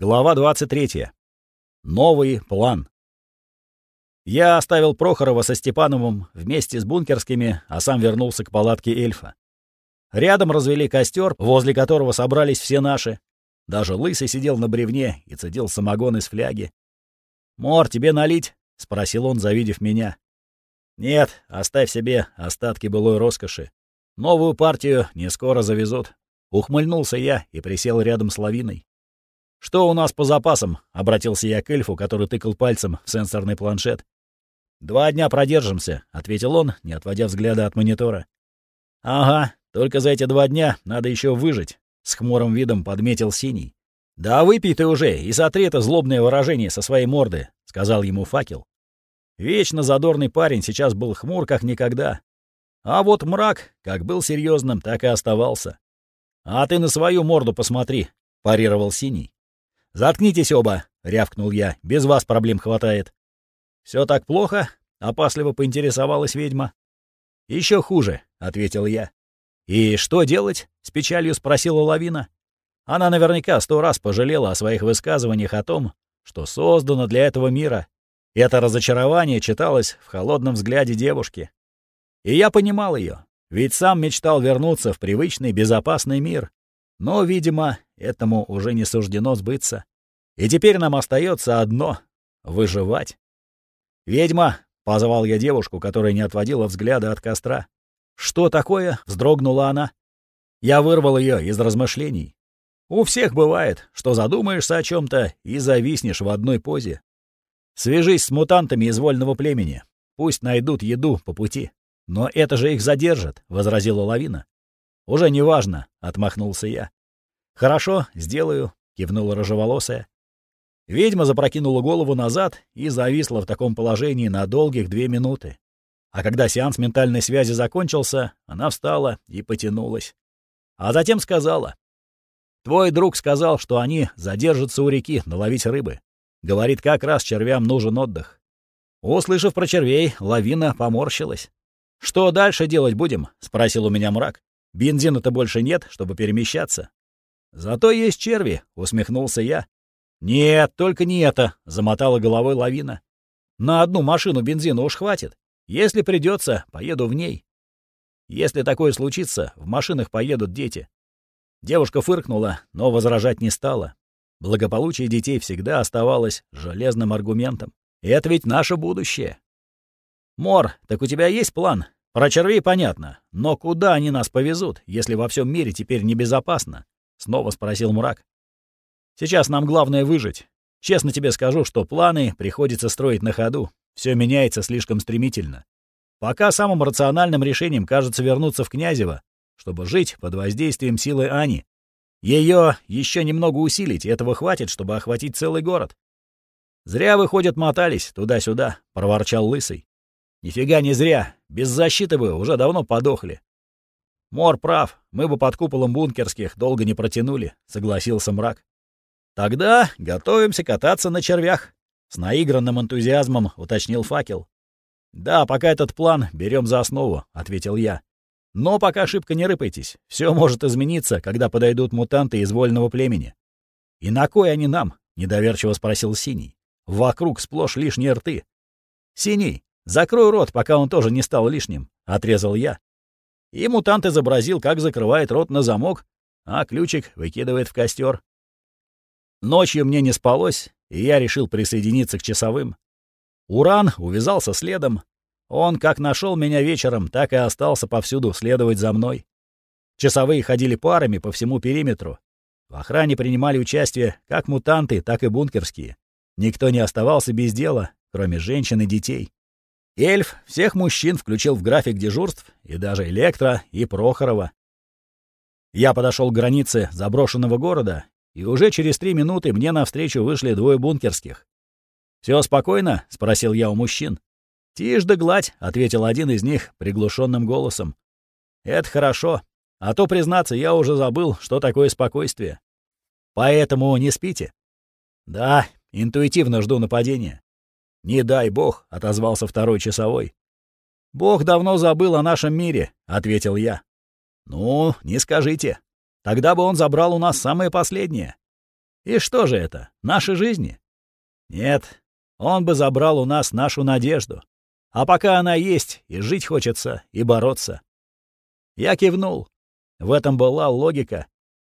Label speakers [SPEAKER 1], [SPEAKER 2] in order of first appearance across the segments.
[SPEAKER 1] Глава 23. Новый план. Я оставил Прохорова со Степановым вместе с бункерскими, а сам вернулся к палатке эльфа. Рядом развели костер, возле которого собрались все наши. Даже Лысый сидел на бревне и цедил самогон из фляги. «Мор, тебе налить?» — спросил он, завидев меня. «Нет, оставь себе остатки былой роскоши. Новую партию не скоро завезут». Ухмыльнулся я и присел рядом с лавиной. «Что у нас по запасам?» — обратился я к эльфу, который тыкал пальцем в сенсорный планшет. «Два дня продержимся», — ответил он, не отводя взгляда от монитора. «Ага, только за эти два дня надо еще выжить», — с хмурым видом подметил Синий. «Да выпей ты уже и сотри это злобное выражение со своей морды», — сказал ему факел. Вечно задорный парень сейчас был хмур как никогда. А вот мрак, как был серьезным, так и оставался. «А ты на свою морду посмотри», — парировал Синий. «Заткнитесь оба!» — рявкнул я. «Без вас проблем хватает». «Все так плохо?» — опасливо поинтересовалась ведьма. Еще хуже», — ответил я. «И что делать?» — с печалью спросила Лавина. Она наверняка сто раз пожалела о своих высказываниях о том, что создано для этого мира. Это разочарование читалось в холодном взгляде девушки. И я понимал ее, ведь сам мечтал вернуться в привычный безопасный мир. Но, видимо, этому уже не суждено сбыться. И теперь нам остается одно — выживать. «Ведьма!» — позвал я девушку, которая не отводила взгляда от костра. «Что такое?» — вздрогнула она. Я вырвал ее из размышлений. У всех бывает, что задумаешься о чем то и зависнешь в одной позе. Свяжись с мутантами из вольного племени. Пусть найдут еду по пути. Но это же их задержит, — возразила лавина. «Уже не важно», — отмахнулся я. «Хорошо, сделаю», — кивнула рыжеволосая. Ведьма запрокинула голову назад и зависла в таком положении на долгих две минуты. А когда сеанс ментальной связи закончился, она встала и потянулась. А затем сказала. «Твой друг сказал, что они задержатся у реки наловить рыбы. Говорит, как раз червям нужен отдых». Услышав про червей, лавина поморщилась. «Что дальше делать будем?» — спросил у меня мрак. Бензина-то больше нет, чтобы перемещаться. Зато есть черви, усмехнулся я. Нет, только не это, замотала головой лавина. На одну машину бензина уж хватит. Если придется, поеду в ней. Если такое случится, в машинах поедут дети. Девушка фыркнула, но возражать не стала. Благополучие детей всегда оставалось железным аргументом. Это ведь наше будущее. «Мор, так у тебя есть план?» Про червей понятно, но куда они нас повезут, если во всем мире теперь небезопасно? Снова спросил Мурак. Сейчас нам главное выжить. Честно тебе скажу, что планы приходится строить на ходу. Все меняется слишком стремительно. Пока самым рациональным решением кажется вернуться в Князево, чтобы жить под воздействием силы Ани. Ее еще немного усилить, и этого хватит, чтобы охватить целый город. «Зря, выходят, мотались туда-сюда», — проворчал Лысый. Нифига не зря. Без защиты бы уже давно подохли. Мор прав. Мы бы под куполом бункерских долго не протянули, согласился мрак. Тогда готовимся кататься на червях. С наигранным энтузиазмом уточнил факел. Да, пока этот план берем за основу, ответил я. Но пока ошибка не рыпайтесь. Все может измениться, когда подойдут мутанты из вольного племени. И на кой они нам? недоверчиво спросил Синий. Вокруг сплошь лишние рты. Синий, «Закрой рот, пока он тоже не стал лишним», — отрезал я. И мутант изобразил, как закрывает рот на замок, а ключик выкидывает в костер. Ночью мне не спалось, и я решил присоединиться к часовым. Уран увязался следом. Он как нашел меня вечером, так и остался повсюду следовать за мной. Часовые ходили парами по всему периметру. В охране принимали участие как мутанты, так и бункерские. Никто не оставался без дела, кроме женщин и детей. Эльф всех мужчин включил в график дежурств, и даже Электро, и Прохорова. Я подошел к границе заброшенного города, и уже через три минуты мне навстречу вышли двое бункерских. Все спокойно?» — спросил я у мужчин. «Тишь да гладь», — ответил один из них приглушенным голосом. «Это хорошо, а то, признаться, я уже забыл, что такое спокойствие. Поэтому не спите?» «Да, интуитивно жду нападения. «Не дай бог», — отозвался второй часовой. «Бог давно забыл о нашем мире», — ответил я. «Ну, не скажите. Тогда бы он забрал у нас самое последнее». И что же это, наши жизни? Нет, он бы забрал у нас нашу надежду. А пока она есть, и жить хочется, и бороться. Я кивнул. В этом была логика.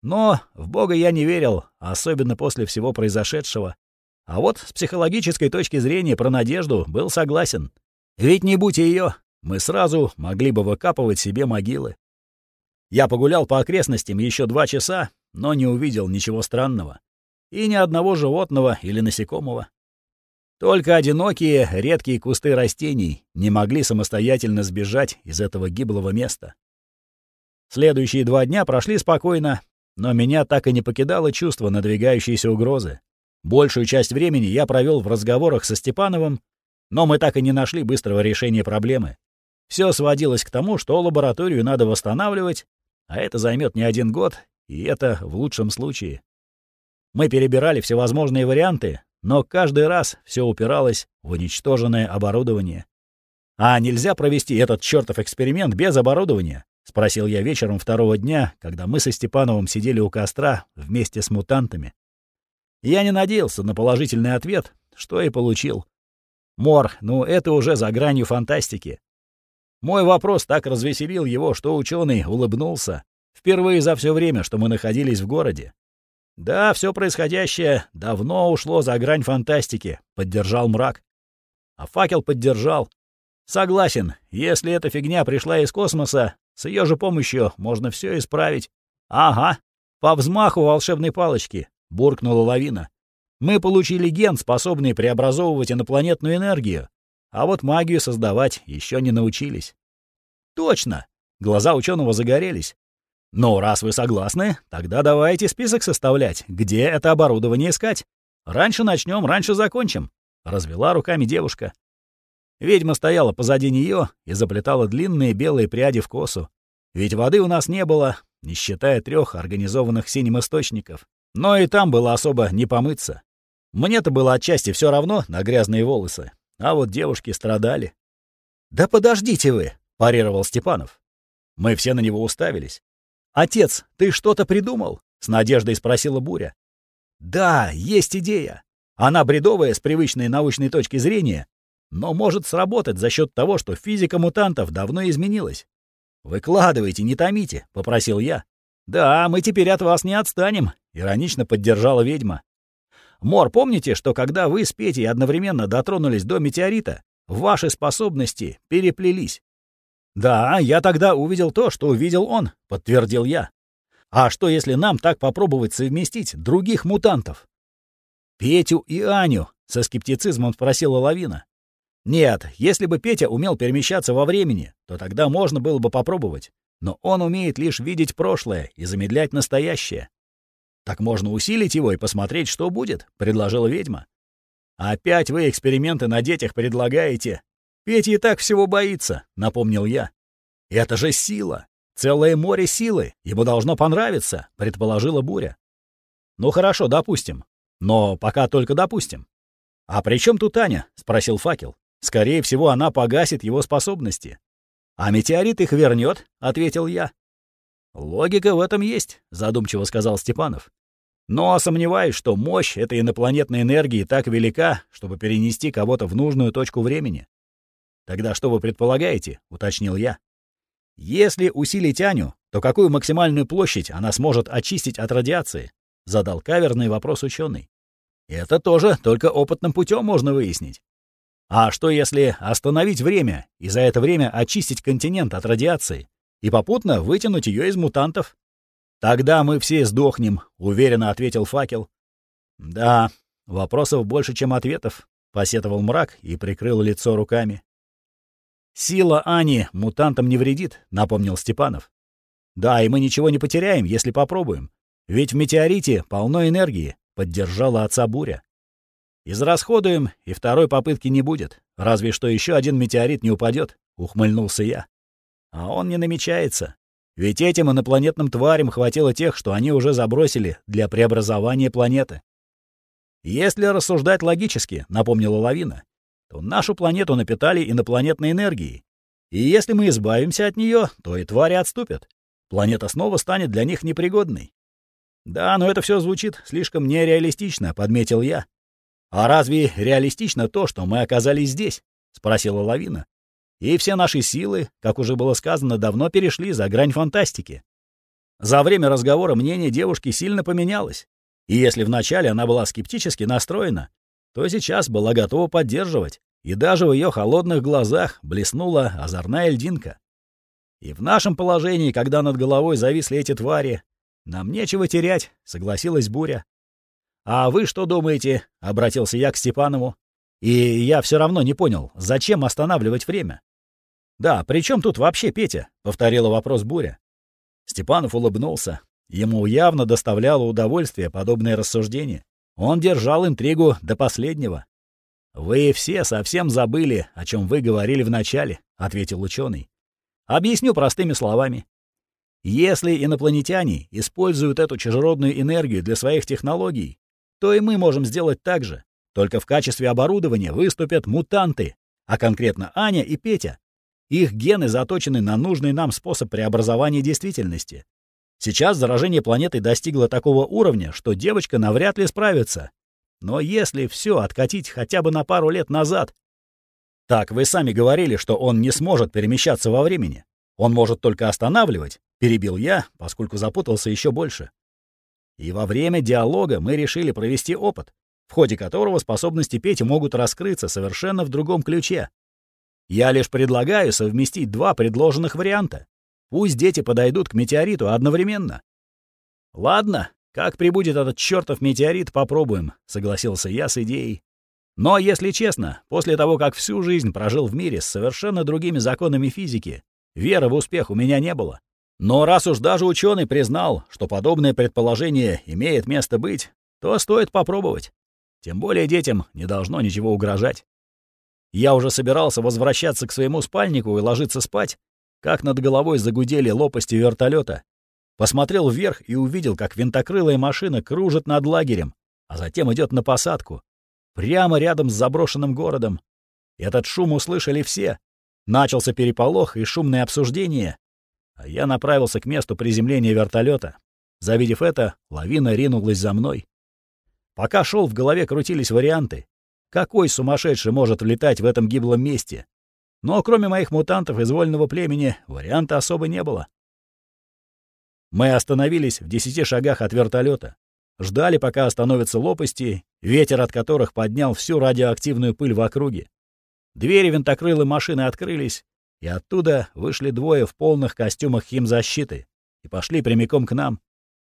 [SPEAKER 1] Но в Бога я не верил, особенно после всего произошедшего. А вот с психологической точки зрения про надежду был согласен. Ведь не будь ее, мы сразу могли бы выкапывать себе могилы. Я погулял по окрестностям еще два часа, но не увидел ничего странного. И ни одного животного или насекомого. Только одинокие, редкие кусты растений не могли самостоятельно сбежать из этого гиблого места. Следующие два дня прошли спокойно, но меня так и не покидало чувство надвигающейся угрозы. Большую часть времени я провел в разговорах со Степановым, но мы так и не нашли быстрого решения проблемы. Все сводилось к тому, что лабораторию надо восстанавливать, а это займет не один год, и это в лучшем случае. Мы перебирали всевозможные варианты, но каждый раз все упиралось в уничтоженное оборудование. «А нельзя провести этот чертов эксперимент без оборудования?» — спросил я вечером второго дня, когда мы со Степановым сидели у костра вместе с мутантами. Я не надеялся на положительный ответ, что и получил. Мор, ну это уже за гранью фантастики. Мой вопрос так развеселил его, что ученый улыбнулся. Впервые за все время, что мы находились в городе. Да, все происходящее давно ушло за грань фантастики, поддержал мрак. А факел поддержал. Согласен, если эта фигня пришла из космоса, с ее же помощью можно все исправить. Ага, по взмаху волшебной палочки, буркнула лавина. Мы получили ген, способный преобразовывать инопланетную энергию, а вот магию создавать еще не научились. Точно! Глаза ученого загорелись. «Ну, раз вы согласны, тогда давайте список составлять, где это оборудование искать. Раньше начнем, раньше закончим», — развела руками девушка. Ведьма стояла позади нее и заплетала длинные белые пряди в косу. Ведь воды у нас не было, не считая трех организованных синим источников. Но и там было особо не помыться. Мне-то было отчасти все равно на грязные волосы, а вот девушки страдали. «Да подождите вы!» — парировал Степанов. Мы все на него уставились. «Отец, ты что-то придумал?» — с надеждой спросила Буря. «Да, есть идея. Она бредовая с привычной научной точки зрения, но может сработать за счет того, что физика мутантов давно изменилась. «Выкладывайте, не томите», — попросил я. «Да, мы теперь от вас не отстанем», — иронично поддержала ведьма. «Мор, помните, что когда вы с Петей одновременно дотронулись до метеорита, ваши способности переплелись? «Да, я тогда увидел то, что увидел он», — подтвердил я. «А что, если нам так попробовать совместить других мутантов?» «Петю и Аню», — со скептицизмом спросила Лавина. «Нет, если бы Петя умел перемещаться во времени, то тогда можно было бы попробовать. Но он умеет лишь видеть прошлое и замедлять настоящее». «Так можно усилить его и посмотреть, что будет», — предложила ведьма. «Опять вы эксперименты на детях предлагаете», Петя и так всего боится», — напомнил я. «Это же сила! Целое море силы! Ему должно понравиться», — предположила Буря. «Ну хорошо, допустим. Но пока только допустим». «А при чем тут Аня?» — спросил Факел. «Скорее всего, она погасит его способности». «А метеорит их вернет», — ответил я. «Логика в этом есть», — задумчиво сказал Степанов. «Но сомневаюсь, что мощь этой инопланетной энергии так велика, чтобы перенести кого-то в нужную точку времени. «Тогда что вы предполагаете?» — уточнил я. «Если усилить Аню, то какую максимальную площадь она сможет очистить от радиации?» — задал каверный вопрос ученый. «Это тоже только опытным путем можно выяснить. А что если остановить время и за это время очистить континент от радиации и попутно вытянуть ее из мутантов?» «Тогда мы все сдохнем», — уверенно ответил факел. «Да, вопросов больше, чем ответов», — посетовал мрак и прикрыл лицо руками. «Сила Ани мутантам не вредит», — напомнил Степанов. «Да, и мы ничего не потеряем, если попробуем. Ведь в метеорите полно энергии», — поддержала отца Буря. «Израсходуем, и второй попытки не будет. Разве что еще один метеорит не упадет», — ухмыльнулся я. «А он не намечается. Ведь этим инопланетным тварям хватило тех, что они уже забросили для преобразования планеты. Если рассуждать логически, напомнила Лавина, то нашу планету напитали инопланетной энергией. И если мы избавимся от нее, то и твари отступят. Планета снова станет для них непригодной. «Да, но это все звучит слишком нереалистично», — подметил я. «А разве реалистично то, что мы оказались здесь?» — спросила Лавина. «И все наши силы, как уже было сказано, давно перешли за грань фантастики. За время разговора мнение девушки сильно поменялось. И если вначале она была скептически настроена, то сейчас была готова поддерживать, и даже в ее холодных глазах блеснула озорная льдинка. И в нашем положении, когда над головой зависли эти твари, нам нечего терять, согласилась Буря. А вы что думаете? обратился я к Степанову. И я все равно не понял, зачем останавливать время? Да, при чем тут вообще Петя? повторила вопрос Буря. Степанов улыбнулся. Ему явно доставляло удовольствие подобное рассуждение. Он держал интригу до последнего. «Вы все совсем забыли, о чем вы говорили вначале», — ответил ученый. «Объясню простыми словами. Если инопланетяне используют эту чужеродную энергию для своих технологий, то и мы можем сделать так же. Только в качестве оборудования выступят мутанты, а конкретно Аня и Петя. Их гены заточены на нужный нам способ преобразования действительности. Сейчас заражение планеты достигло такого уровня, что девочка навряд ли справится. Но если все откатить хотя бы на пару лет назад... Так, вы сами говорили, что он не сможет перемещаться во времени. Он может только останавливать, перебил я, поскольку запутался еще больше. И во время диалога мы решили провести опыт, в ходе которого способности Пети могут раскрыться совершенно в другом ключе. Я лишь предлагаю совместить два предложенных варианта. Пусть дети подойдут к метеориту одновременно. Ладно, как прибудет этот чертов метеорит, попробуем, согласился я с идеей. Но, если честно, после того, как всю жизнь прожил в мире с совершенно другими законами физики, веры в успех у меня не было. Но раз уж даже ученый признал, что подобное предположение имеет место быть, то стоит попробовать. Тем более детям не должно ничего угрожать. Я уже собирался возвращаться к своему спальнику и ложиться спать, как над головой загудели лопасти вертолета. Посмотрел вверх и увидел, как винтокрылая машина кружит над лагерем, а затем идет на посадку. Прямо рядом с заброшенным городом. Этот шум услышали все. Начался переполох и шумное обсуждение, а я направился к месту приземления вертолета. Завидев это, лавина ринулась за мной. Пока шел, в голове крутились варианты. Какой сумасшедший может влетать в этом гиблом месте? Но кроме моих мутантов из вольного племени варианта особо не было. Мы остановились в десяти шагах от вертолета, Ждали, пока остановятся лопасти, ветер от которых поднял всю радиоактивную пыль в округе. Двери винтокрылой машины открылись, и оттуда вышли двое в полных костюмах химзащиты и пошли прямиком к нам.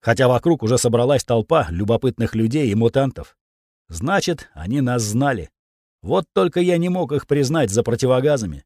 [SPEAKER 1] Хотя вокруг уже собралась толпа любопытных людей и мутантов. Значит, они нас знали. Вот только я не мог их признать за противогазами.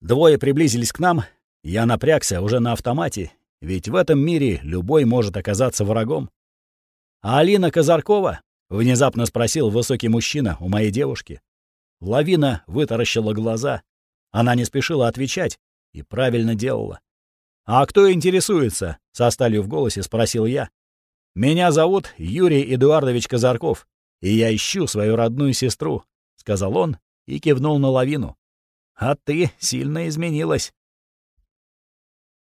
[SPEAKER 1] Двое приблизились к нам, я напрягся уже на автомате, ведь в этом мире любой может оказаться врагом. «А Алина Казаркова?» — внезапно спросил высокий мужчина у моей девушки. Лавина вытаращила глаза. Она не спешила отвечать и правильно делала. «А кто интересуется?» — со сталью в голосе спросил я. «Меня зовут Юрий Эдуардович Казарков, и я ищу свою родную сестру», — сказал он и кивнул на лавину. «А ты сильно изменилась».